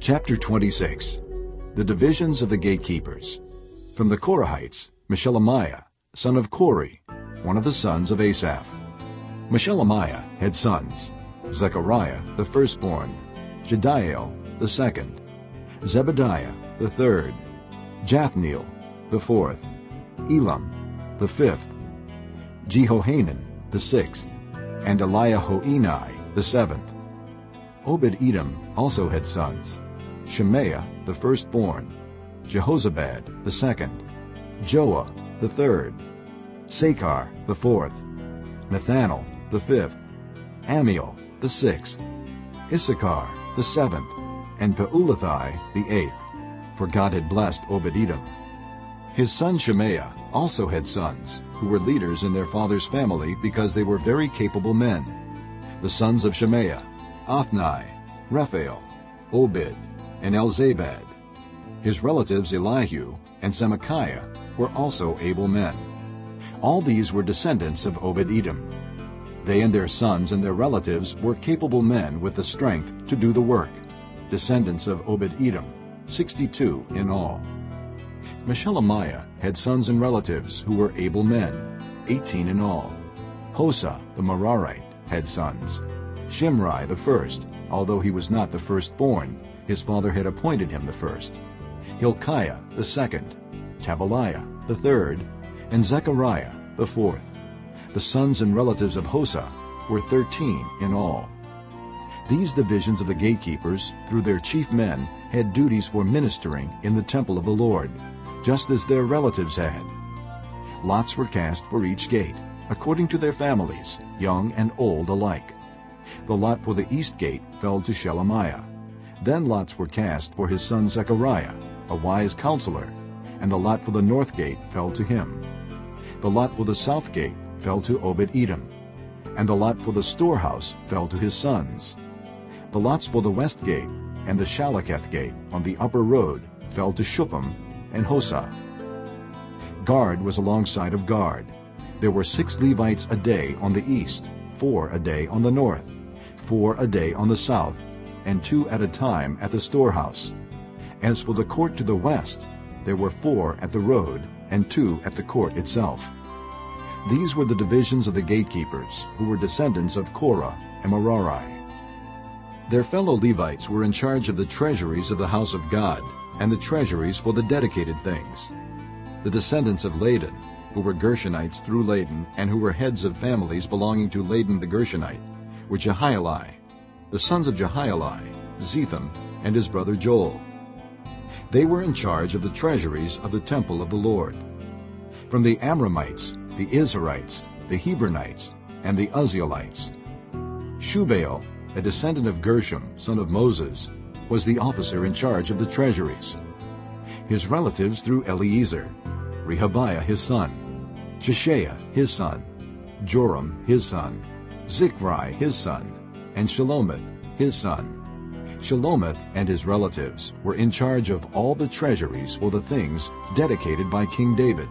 Chapter 26 The divisions of the gatekeepers. From the Korahites, Meshelemiah, son of Kore, one of the sons of Asaph. Meshelemiah had sons, Zechariah the firstborn, Jediael the second, Zebadiah the third, Jathniel the fourth, Elam the fifth, Jehohanan the sixth, and Eliehoenai the seventh. Obed-Edom also had sons, Shemaiah the firstborn, Jehozabad the second, Joah the third, Sakar the fourth, Nethanel the fifth, Ammiel the sixth, Issachar the seventh, and Peullethai the eighth, for God had blessed Obed-Edom. His son Shemaiah also had sons, who were leaders in their father's family because they were very capable men. The sons of Shemaiah, Othni, Rephael, Obed, and Elzabad. His relatives Elihu and Semakiah were also able men. All these were descendants of Obed-Edom. They and their sons and their relatives were capable men with the strength to do the work, descendants of Obed-Edom, 62 in all. Meshelemiah had sons and relatives who were able men, 18 in all. Hosah the Merarite had sons. Shimri the first, although he was not the firstborn, his father had appointed him the first. Hilkiah the second, Tabaliah the third, and Zechariah the fourth. The sons and relatives of Hosah were thirteen in all. These divisions of the gatekeepers, through their chief men, had duties for ministering in the temple of the Lord, just as their relatives had. Lots were cast for each gate, according to their families, young and old alike. The lot for the east gate fell to Shelemiah. Then lots were cast for his son Zechariah, a wise counselor, and the lot for the north gate fell to him. The lot for the south gate fell to Obed-Edom, and the lot for the storehouse fell to his sons. The lots for the west gate and the Shalleketh gate on the upper road fell to Shuppim and Hosah. Guard was alongside of Guard. There were six Levites a day on the east, four a day on the north, four a day on the south, and two at a time at the storehouse. As for the court to the west, there were four at the road and two at the court itself. These were the divisions of the gatekeepers, who were descendants of Korah and Merari. Their fellow Levites were in charge of the treasuries of the house of God and the treasuries for the dedicated things. The descendants of Ladan, who were Gershonites through Ladan and who were heads of families belonging to Ladan the Gershonite, were Jehieli, the sons of Jehieli, Zetham, and his brother Joel. They were in charge of the treasuries of the temple of the Lord. From the Amramites, the Izharites, the Hebronites, and the Uzzielites. Shubael, a descendant of Gershom, son of Moses, was the officer in charge of the treasuries. His relatives through Eliezer, Rehabiah his son, Jeshaiah his son, Joram his son, Zikri his son, and Shelomith his son. Shelomith and his relatives were in charge of all the treasuries for the things dedicated by King David,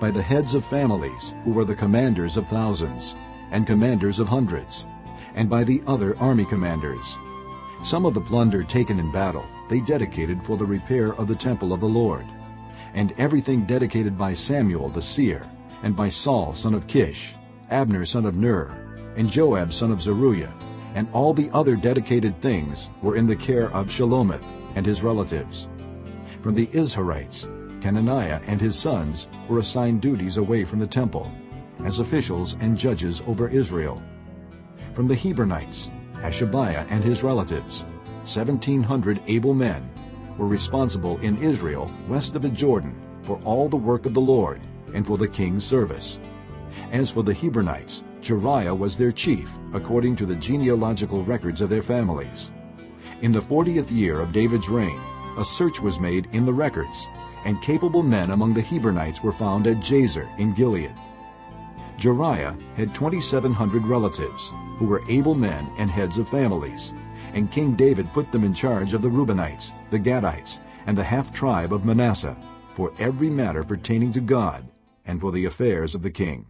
by the heads of families who were the commanders of thousands and commanders of hundreds, and by the other army commanders. Some of the plunder taken in battle they dedicated for the repair of the temple of the Lord, and everything dedicated by Samuel the seer, and by Saul son of Kish, Abner son of Ner, and Joab son of Zeruiah, and all the other dedicated things were in the care of Shelomith and his relatives. From the Izharites, Kenaniah and his sons were assigned duties away from the temple, as officials and judges over Israel. From the Hebronites, Hashabiah and his relatives, 1,700 able men, were responsible in Israel west of the Jordan for all the work of the Lord and for the king's service. As for the Hebronites, Jeriah was their chief, according to the genealogical records of their families. In the fortieth year of David's reign, a search was made in the records, and capable men among the Hebronites were found at Jazer in Gilead. Jeriah had 2,700 relatives, who were able men and heads of families, and King David put them in charge of the Reubenites, the Gadites, and the half-tribe of Manasseh, for every matter pertaining to God, and for the affairs of the king.